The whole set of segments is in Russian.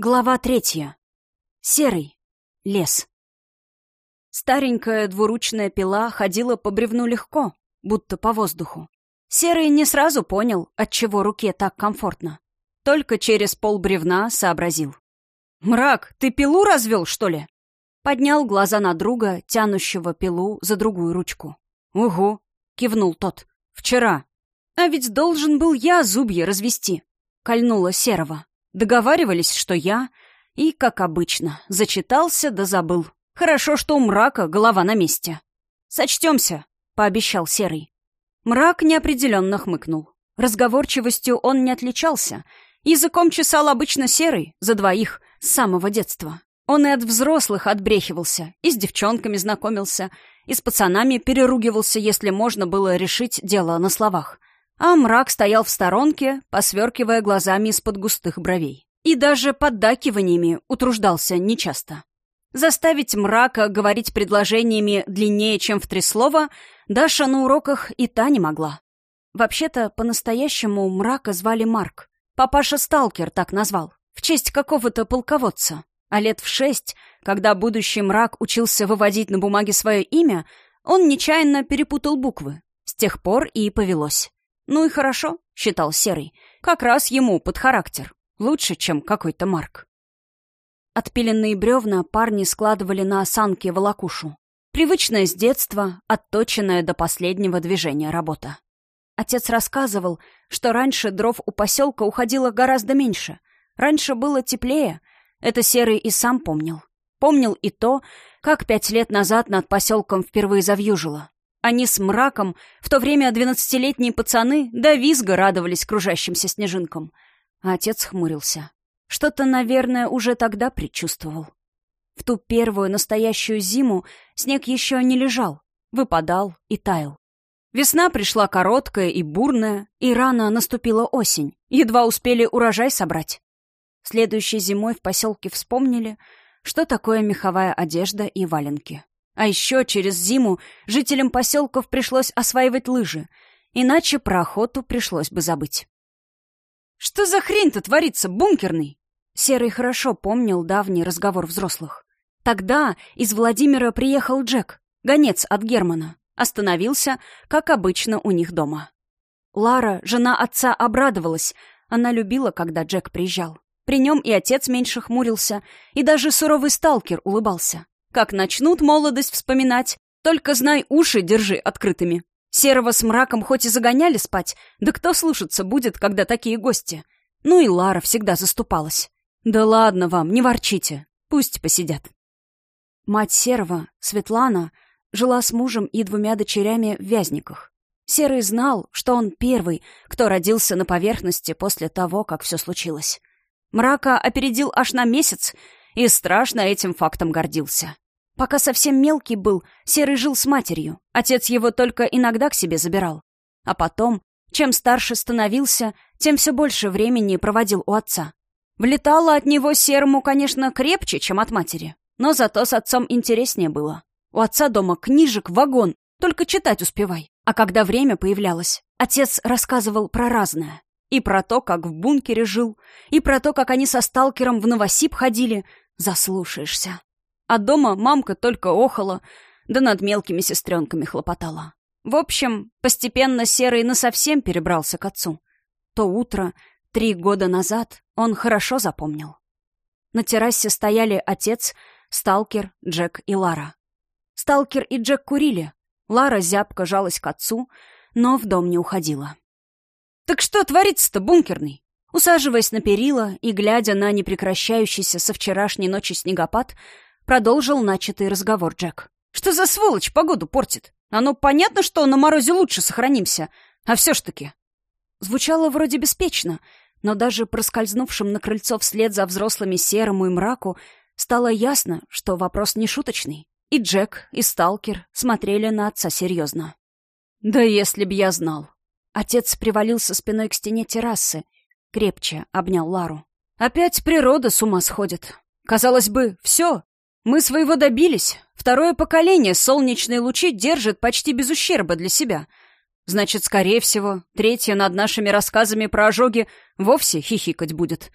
Глава третья. Серый. Лес. Старенькая двуручная пила ходила по бревну легко, будто по воздуху. Серый не сразу понял, отчего руке так комфортно. Только через пол бревна сообразил. «Мрак, ты пилу развел, что ли?» Поднял глаза на друга, тянущего пилу за другую ручку. «Угу», — кивнул тот. «Вчера. А ведь должен был я зубья развести», — кольнула Серого. Договаривались, что я... И, как обычно, зачитался да забыл. Хорошо, что у мрака голова на месте. «Сочтемся», — пообещал Серый. Мрак неопределенно хмыкнул. Разговорчивостью он не отличался. Языком чесал обычно Серый, за двоих, с самого детства. Он и от взрослых отбрехивался, и с девчонками знакомился, и с пацанами переругивался, если можно было решить дело на словах. А мрак стоял в сторонке, посверкивая глазами из-под густых бровей. И даже поддакиваниями утруждался нечасто. Заставить мрака говорить предложениями длиннее, чем в три слова, Даша на уроках и та не могла. Вообще-то, по-настоящему мрака звали Марк. Папаша Сталкер так назвал, в честь какого-то полководца. А лет в шесть, когда будущий мрак учился выводить на бумаге свое имя, он нечаянно перепутал буквы. С тех пор и повелось. «Ну и хорошо», — считал Серый. «Как раз ему под характер. Лучше, чем какой-то Марк». Отпиленные бревна парни складывали на осанке волокушу. Привычная с детства, отточенная до последнего движения работа. Отец рассказывал, что раньше дров у поселка уходило гораздо меньше. Раньше было теплее. Это Серый и сам помнил. Помнил и то, как пять лет назад над поселком впервые завьюжило. Они с мраком, в то время двенадцатилетние пацаны, до визга радовались кружащимся снежинкам. А отец хмурился. Что-то, наверное, уже тогда предчувствовал. В ту первую настоящую зиму снег еще не лежал, выпадал и таял. Весна пришла короткая и бурная, и рано наступила осень. Едва успели урожай собрать. Следующей зимой в поселке вспомнили, что такое меховая одежда и валенки. А еще через зиму жителям поселков пришлось осваивать лыжи, иначе про охоту пришлось бы забыть. «Что за хрень-то творится, бункерный?» Серый хорошо помнил давний разговор взрослых. Тогда из Владимира приехал Джек, гонец от Германа. Остановился, как обычно, у них дома. Лара, жена отца, обрадовалась. Она любила, когда Джек приезжал. При нем и отец меньше хмурился, и даже суровый сталкер улыбался. Как начнут молодость вспоминать, только знай, уши держи открытыми. Серого с мраком хоть и загоняли спать, да кто слушаться будет, когда такие гости? Ну и Лара всегда заступалась. Да ладно вам, не ворчите, пусть посидят. Мать Серого, Светлана, жила с мужем и двумя дочерями в Вязниках. Серый знал, что он первый, кто родился на поверхности после того, как все случилось. Мрака опередил аж на месяц и страшно этим фактом гордился. Пока совсем мелкий был, Серый жил с матерью. Отец его только иногда к себе забирал. А потом, чем старше становился, тем все больше времени проводил у отца. Влетало от него Серому, конечно, крепче, чем от матери. Но зато с отцом интереснее было. У отца дома книжек вагон, только читать успевай. А когда время появлялось, отец рассказывал про разное. И про то, как в бункере жил, и про то, как они со сталкером в Новосиб ходили. Заслушаешься. А дома мамка только охала, да над мелкими сестренками хлопотала. В общем, постепенно Серый насовсем перебрался к отцу. То утро, три года назад, он хорошо запомнил. На террасе стояли отец, сталкер, Джек и Лара. Сталкер и Джек курили. Лара зябко жалась к отцу, но в дом не уходила. «Так что творится-то, бункерный?» Усаживаясь на перила и глядя на непрекращающийся со вчерашней ночи снегопад, продолжил начатый разговор Джек. «Что за сволочь погоду портит? Оно понятно, что на морозе лучше сохранимся, а все ж таки...» Звучало вроде беспечно, но даже проскользнувшим на крыльцо вслед за взрослыми серому и мраку стало ясно, что вопрос не шуточный. И Джек, и Сталкер смотрели на отца серьезно. «Да если б я знал», Отец привалился спиной к стене террасы, крепче обнял Лару. «Опять природа с ума сходит. Казалось бы, все. Мы своего добились. Второе поколение солнечные лучи держит почти без ущерба для себя. Значит, скорее всего, третье над нашими рассказами про ожоги вовсе хихикать будет.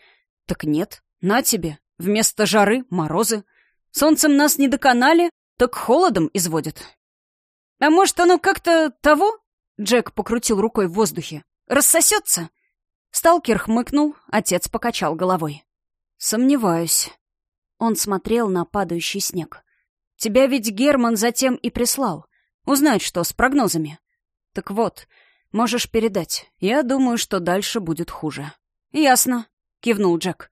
Так нет, На тебе, вместо жары — морозы. Солнцем нас не доконали, так холодом изводят. А может, оно как-то того? Джек покрутил рукой в воздухе. Рассосется? Сталкер хмыкнул, отец покачал головой. Сомневаюсь. Он смотрел на падающий снег. Тебя ведь Герман затем и прислал. Узнать, что с прогнозами. Так вот, можешь передать. Я думаю, что дальше будет хуже. Ясно, кивнул Джек.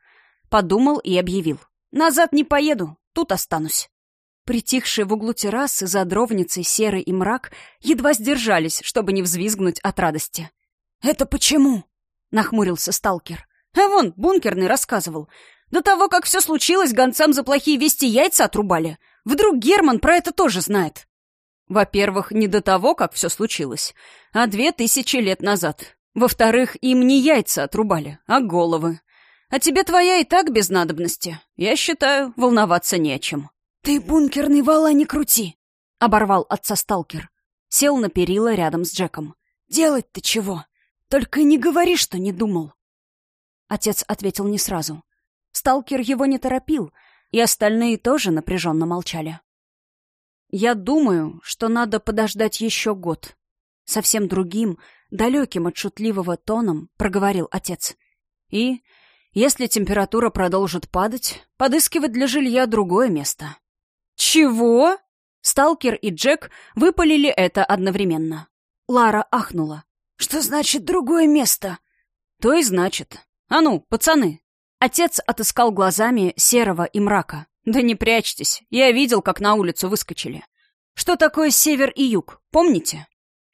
Подумал и объявил. Назад не поеду, тут останусь. Притихшие в углу террасы за дровницей серый и мрак едва сдержались, чтобы не взвизгнуть от радости. «Это почему?» — нахмурился сталкер. «А вон, бункерный рассказывал. До того, как все случилось, гонцам за плохие вести яйца отрубали. Вдруг Герман про это тоже знает?» Во-первых, не до того, как все случилось, а две тысячи лет назад. Во-вторых, им не яйца отрубали, а головы. А тебе твоя и так без надобности. Я считаю, волноваться не о чем. «Ты бункерный вала не крути!» — оборвал отца сталкер. Сел на перила рядом с Джеком. «Делать-то чего? Только не говори, что не думал!» Отец ответил не сразу. Сталкер его не торопил, и остальные тоже напряженно молчали. «Я думаю, что надо подождать еще год», — совсем другим, далеким от шутливого тоном проговорил отец. «И, если температура продолжит падать, подыскивать для жилья другое место». «Чего?» Сталкер и Джек выпалили это одновременно. Лара ахнула. «Что значит другое место?» «То и значит. А ну, пацаны!» Отец отыскал глазами серого и мрака. «Да не прячьтесь, я видел, как на улицу выскочили. Что такое север и юг, помните?»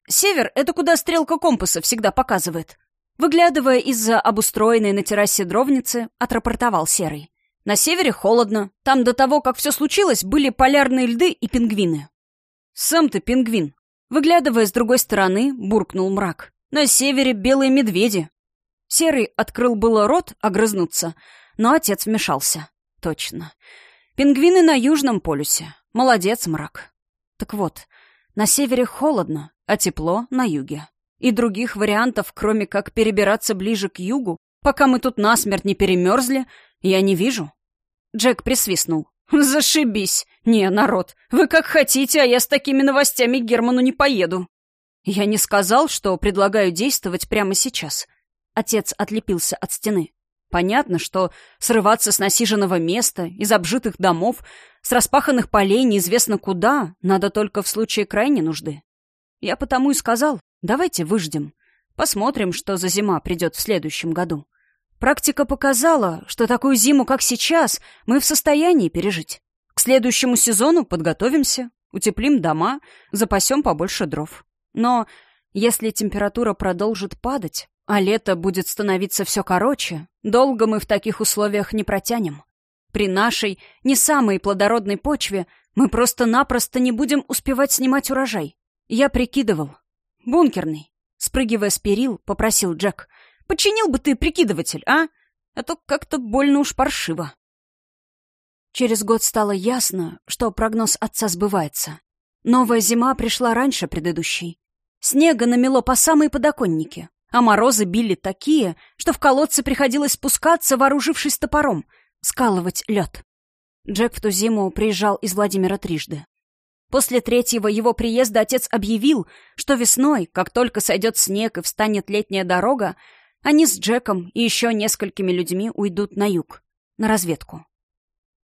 «Север — это куда стрелка компаса всегда показывает». Выглядывая из-за обустроенной на террасе дровницы, отрапортовал Серый. На севере холодно. Там до того, как все случилось, были полярные льды и пингвины. «Сам ты пингвин!» Выглядывая с другой стороны, буркнул мрак. «На севере белые медведи!» Серый открыл было рот огрызнуться, но отец вмешался. «Точно. Пингвины на Южном полюсе. Молодец, мрак. Так вот, на севере холодно, а тепло на юге. И других вариантов, кроме как перебираться ближе к югу, пока мы тут насмерть не перемерзли, я не вижу. Джек присвистнул. «Зашибись! Не, народ, вы как хотите, а я с такими новостями к Герману не поеду». «Я не сказал, что предлагаю действовать прямо сейчас». Отец отлепился от стены. «Понятно, что срываться с насиженного места, из обжитых домов, с распаханных полей неизвестно куда, надо только в случае крайней нужды. Я потому и сказал, давайте выждем, посмотрим, что за зима придет в следующем году. Практика показала, что такую зиму, как сейчас, мы в состоянии пережить. К следующему сезону подготовимся, утеплим дома, запасем побольше дров. Но если температура продолжит падать, а лето будет становиться все короче, долго мы в таких условиях не протянем. При нашей, не самой плодородной почве мы просто-напросто не будем успевать снимать урожай. Я прикидывал. Бункерный. Спрыгивая с перил, попросил Джек. Починил бы ты прикидыватель, а? А то как-то больно уж паршиво. Через год стало ясно, что прогноз отца сбывается. Новая зима пришла раньше предыдущей. Снега намело по самые подоконники, а морозы били такие, что в колодце приходилось спускаться, вооружившись топором, скалывать лед. Джек в ту зиму приезжал из Владимира трижды. После третьего его приезда отец объявил, что весной, как только сойдет снег и встанет летняя дорога, они с Джеком и еще несколькими людьми уйдут на юг, на разведку.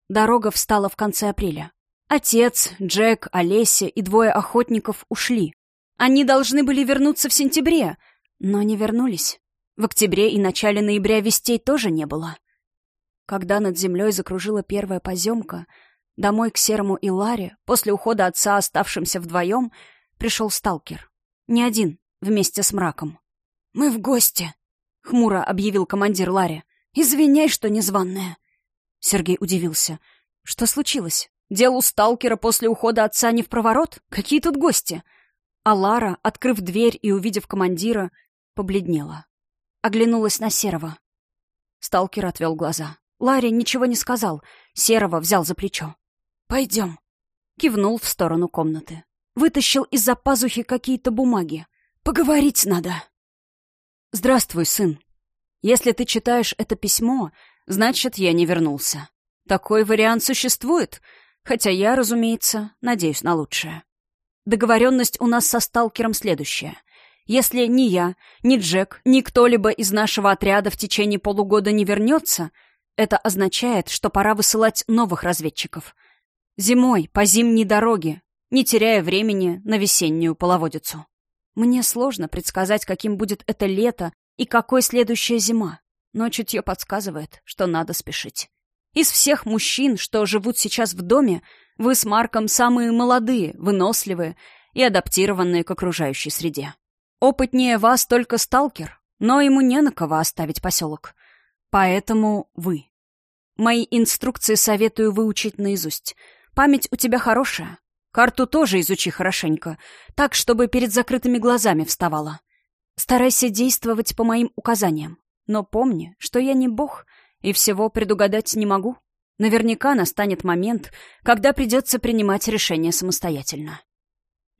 Дорога встала в конце апреля. Отец, Джек, Олеся и двое охотников ушли. Они должны были вернуться в сентябре, но не вернулись. В октябре и начале ноября вестей тоже не было. Когда над землей закружила первая поземка, домой к Серому и Ларе, после ухода отца, оставшимся вдвоем, пришел сталкер. Не один, вместе с мраком. «Мы в гости», — хмуро объявил командир Ларри. «Извиняй, что незваная». Сергей удивился. «Что случилось? Делу сталкера после ухода отца не в проворот? Какие тут гости?» А Лара, открыв дверь и увидев командира, побледнела. Оглянулась на Серого. Сталкер отвел глаза. Ларри ничего не сказал. Серого взял за плечо. «Пойдем». Кивнул в сторону комнаты. Вытащил из-за пазухи какие-то бумаги. «Поговорить надо». «Здравствуй, сын. Если ты читаешь это письмо, значит, я не вернулся. Такой вариант существует, хотя я, разумеется, надеюсь на лучшее. Договоренность у нас со сталкером следующая. Если ни я, ни Джек, ни кто-либо из нашего отряда в течение полугода не вернется, это означает, что пора высылать новых разведчиков. Зимой, по зимней дороге, не теряя времени на весеннюю половодицу. Мне сложно предсказать, каким будет это лето и какой следующая зима, но чутье подсказывает, что надо спешить. Из всех мужчин, что живут сейчас в доме, вы с Марком самые молодые, выносливые и адаптированные к окружающей среде. Опытнее вас только сталкер, но ему не на кого оставить поселок. Поэтому вы. Мои инструкции советую выучить наизусть. Память у тебя хорошая. Карту тоже изучи хорошенько, так, чтобы перед закрытыми глазами вставала. Старайся действовать по моим указаниям. Но помни, что я не бог — и всего предугадать не могу. Наверняка настанет момент, когда придется принимать решение самостоятельно.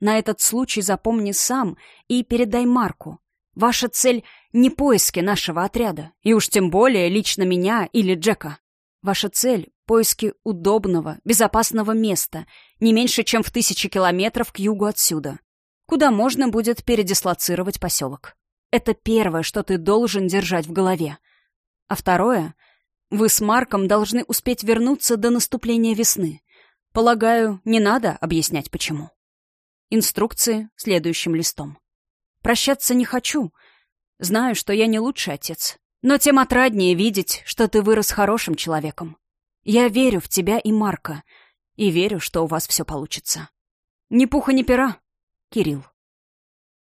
На этот случай запомни сам и передай Марку. Ваша цель — не поиски нашего отряда, и уж тем более лично меня или Джека. Ваша цель — поиски удобного, безопасного места, не меньше, чем в тысячи километров к югу отсюда, куда можно будет передислоцировать поселок. Это первое, что ты должен держать в голове. А второе — вы с Марком должны успеть вернуться до наступления весны. Полагаю, не надо объяснять, почему. Инструкции следующим листом. Прощаться не хочу. Знаю, что я не лучший отец. Но тем отраднее видеть, что ты вырос хорошим человеком. Я верю в тебя и Марка. И верю, что у вас все получится. Ни пуха, ни пера. Кирилл.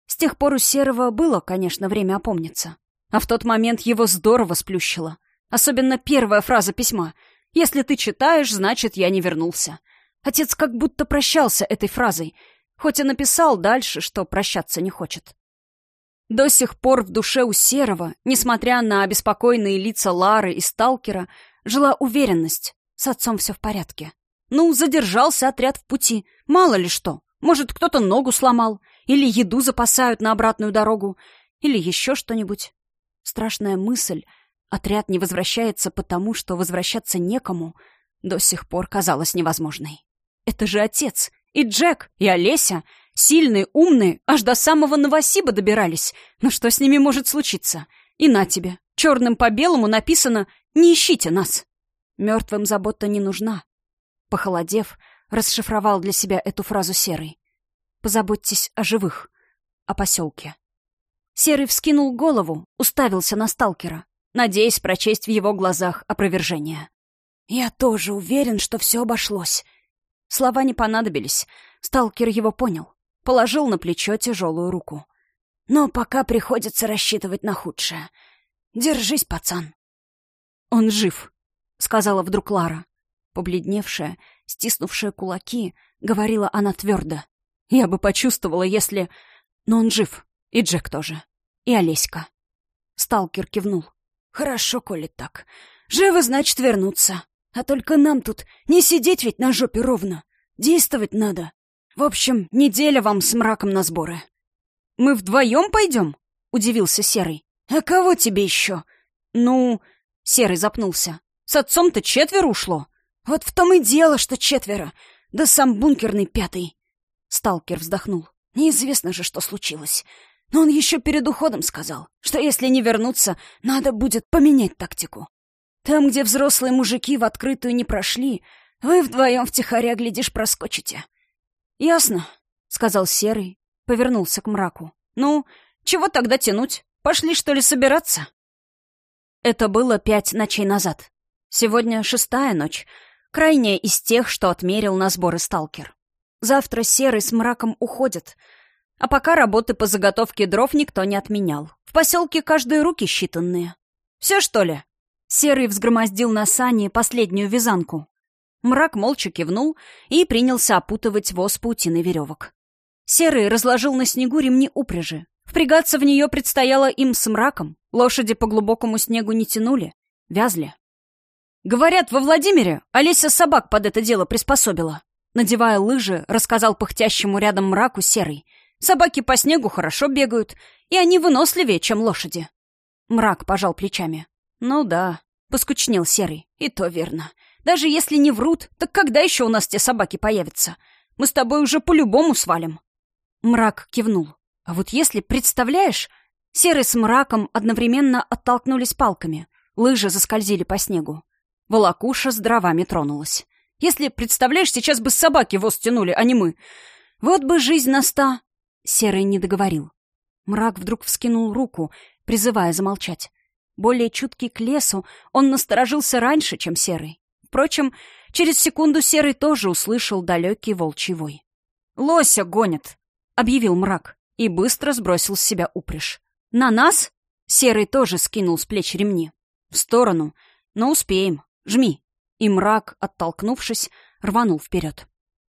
С тех пор у Серого было, конечно, время опомниться. А в тот момент его здорово сплющило. Особенно первая фраза письма. «Если ты читаешь, значит, я не вернулся». Отец как будто прощался этой фразой, хоть и написал дальше, что прощаться не хочет. До сих пор в душе у Серого, несмотря на обеспокоенные лица Лары и Сталкера, жила уверенность. С отцом все в порядке. Ну, задержался отряд в пути. Мало ли что. Может, кто-то ногу сломал. Или еду запасают на обратную дорогу. Или еще что-нибудь. Страшная мысль — Отряд не возвращается потому, что возвращаться некому, до сих пор казалось невозможной. Это же отец, и Джек, и Олеся, сильные, умные, аж до самого Новосиба добирались. Но что с ними может случиться? И на тебе, черным по белому написано «Не ищите нас». Мертвым забота не нужна. Похолодев, расшифровал для себя эту фразу Серый. «Позаботьтесь о живых, о поселке». Серый вскинул голову, уставился на сталкера надеясь прочесть в его глазах опровержение. «Я тоже уверен, что все обошлось». Слова не понадобились. Сталкер его понял. Положил на плечо тяжелую руку. «Но пока приходится рассчитывать на худшее. Держись, пацан». «Он жив», — сказала вдруг Лара. Побледневшая, стиснувшая кулаки, говорила она твердо. «Я бы почувствовала, если... Но он жив. И Джек тоже. И Олеська». Сталкер кивнул. «Хорошо, коли так. Живы, значит, вернуться. А только нам тут не сидеть ведь на жопе ровно. Действовать надо. В общем, неделя вам с мраком на сборы». «Мы вдвоем пойдем?» — удивился Серый. «А кого тебе еще?» «Ну...» — Серый запнулся. «С отцом-то четверо ушло». «Вот в том и дело, что четверо. Да сам бункерный пятый». Сталкер вздохнул. «Неизвестно же, что случилось. Но он еще перед уходом сказал, что если не вернуться, надо будет поменять тактику. Там, где взрослые мужики в открытую не прошли, вы вдвоем втихаря, глядишь, проскочите. «Ясно», — сказал Серый, повернулся к мраку. «Ну, чего тогда тянуть? Пошли, что ли, собираться?» Это было пять ночей назад. Сегодня шестая ночь, крайняя из тех, что отмерил на сборы сталкер. Завтра Серый с мраком уходят — а пока работы по заготовке дров никто не отменял. В поселке каждые руки считанные. «Все, что ли?» Серый взгромоздил на сани последнюю вязанку. Мрак молча кивнул и принялся опутывать воз паутиной веревок. Серый разложил на снегу ремни упряжи. Впрягаться в нее предстояло им с мраком. Лошади по глубокому снегу не тянули, вязли. «Говорят, во Владимире Олеся собак под это дело приспособила». Надевая лыжи, рассказал пыхтящему рядом мраку Серый — Собаки по снегу хорошо бегают, и они выносливее, чем лошади. Мрак пожал плечами. Ну да, Поскучнел Серый. И то верно. Даже если не врут, так когда еще у нас те собаки появятся? Мы с тобой уже по-любому свалим. Мрак кивнул. А вот если, представляешь, Серый с мраком одновременно оттолкнулись палками. Лыжи заскользили по снегу. Волокуша с дровами тронулась. Если, представляешь, сейчас бы собаки воз тянули, а не мы. Вот бы жизнь наста... Серый не договорил. Мрак вдруг вскинул руку, призывая замолчать. Более чуткий к лесу, он насторожился раньше, чем Серый. Впрочем, через секунду Серый тоже услышал далекий волчий вой. «Лося гонит!» — объявил мрак и быстро сбросил с себя упряжь. «На нас?» — Серый тоже скинул с плеч ремни. «В сторону. Но успеем. Жми». И мрак, оттолкнувшись, рванул вперед.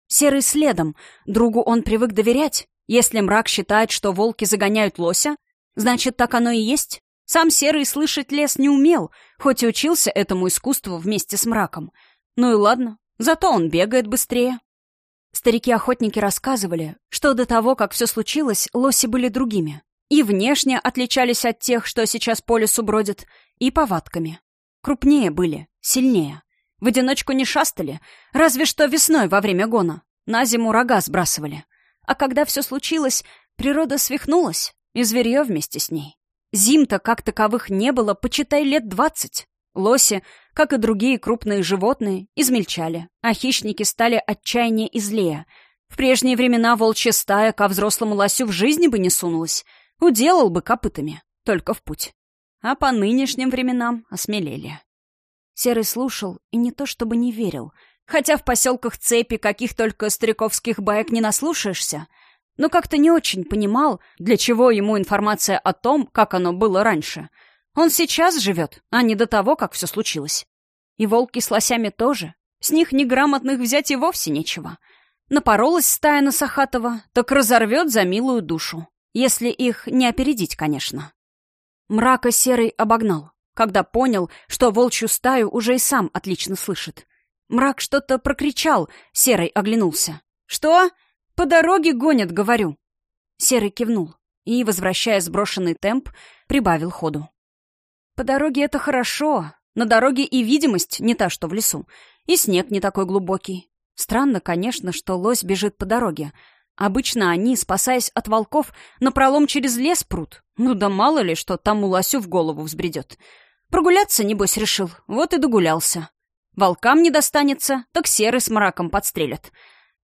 Серый следом. Другу он привык доверять. Если мрак считает, что волки загоняют лося, значит, так оно и есть. Сам Серый слышать лес не умел, хоть и учился этому искусству вместе с мраком. Ну и ладно, зато он бегает быстрее. Старики-охотники рассказывали, что до того, как все случилось, лоси были другими. И внешне отличались от тех, что сейчас по лесу бродят, и повадками. Крупнее были, сильнее. В одиночку не шастали, разве что весной во время гона. На зиму рога сбрасывали. А когда все случилось, природа свихнулась, и зверье вместе с ней. Зим-то как таковых не было, почитай, лет двадцать. Лоси, как и другие крупные животные, измельчали, а хищники стали отчаяннее и злее. В прежние времена волчья стая ко взрослому лосю в жизни бы не сунулась, уделал бы копытами, только в путь. А по нынешним временам осмелели. Серый слушал и не то чтобы не верил, хотя в поселках цепи каких только стариковских баек не наслушаешься — но как-то не очень понимал, для чего ему информация о том, как оно было раньше. Он сейчас живет, а не до того, как все случилось. И волки с лосями тоже. С них неграмотных взять и вовсе нечего. Напоролась стая на Сахатова, так разорвет за милую душу. Если их не опередить, конечно. Мрака Серый обогнал, когда понял, что волчью стаю уже и сам отлично слышит. Мрак что-то прокричал, Серый оглянулся. «Что?» «По дороге гонят, говорю». Серый кивнул и, возвращая сброшенный темп, прибавил ходу. «По дороге это хорошо. На дороге и видимость не та, что в лесу, и снег не такой глубокий. Странно, конечно, что лось бежит по дороге. Обычно они, спасаясь от волков, напролом через лес прут. Ну да мало ли, что тому лосю в голову взбредет. Прогуляться, небось, решил, вот и догулялся. Волкам не достанется, так серый с мраком подстрелят.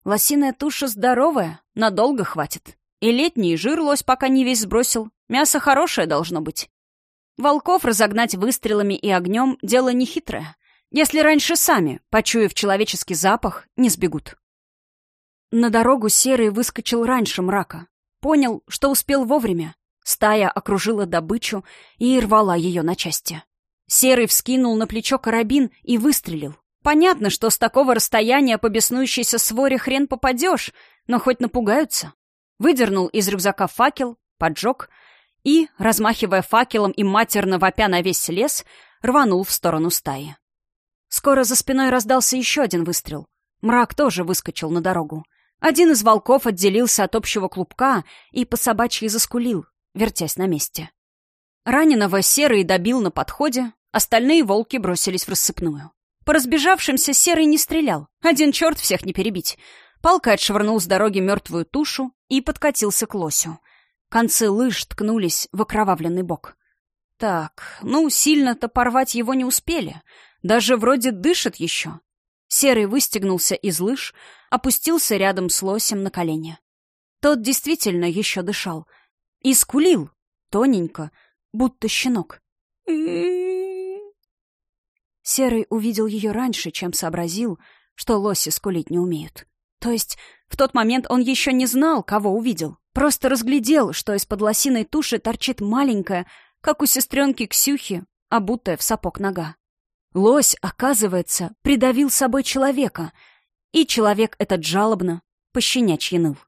Лосиная туша здоровая, надолго хватит. И летний жир лось пока не весь сбросил. Мясо хорошее должно быть. Волков разогнать выстрелами и огнем — дело нехитрое. Если раньше сами, почуяв человеческий запах, не сбегут. На дорогу Серый выскочил раньше мрака. Понял, что успел вовремя. Стая окружила добычу и рвала ее на части. Серый вскинул на плечо карабин и выстрелил. Понятно, что с такого расстояния по беснующейся своре хрен попадешь, но хоть напугаются. Выдернул из рюкзака факел, поджег и, размахивая факелом и матерно вопя на весь лес, рванул в сторону стаи. Скоро за спиной раздался еще один выстрел. Мрак тоже выскочил на дорогу. Один из волков отделился от общего клубка и по собачьи заскулил, вертясь на месте. Раненого серый добил на подходе, остальные волки бросились в рассыпную. По разбежавшимся Серый не стрелял. Один черт всех не перебить. Палкой отшвырнул с дороги мертвую тушу и подкатился к лосю. Концы лыж ткнулись в окровавленный бок. Так, ну, сильно-то порвать его не успели. Даже вроде дышит еще. Серый выстегнулся из лыж, опустился рядом с лосем на колени. Тот действительно еще дышал. И скулил, тоненько, будто щенок. Серый увидел ее раньше, чем сообразил, что лоси скулить не умеют. То есть в тот момент он еще не знал, кого увидел. Просто разглядел, что из-под лосиной туши торчит маленькая, как у сестренки Ксюхи, обутая в сапог нога. Лось, оказывается, придавил собой человека, и человек этот жалобно, пощенячьи ныл.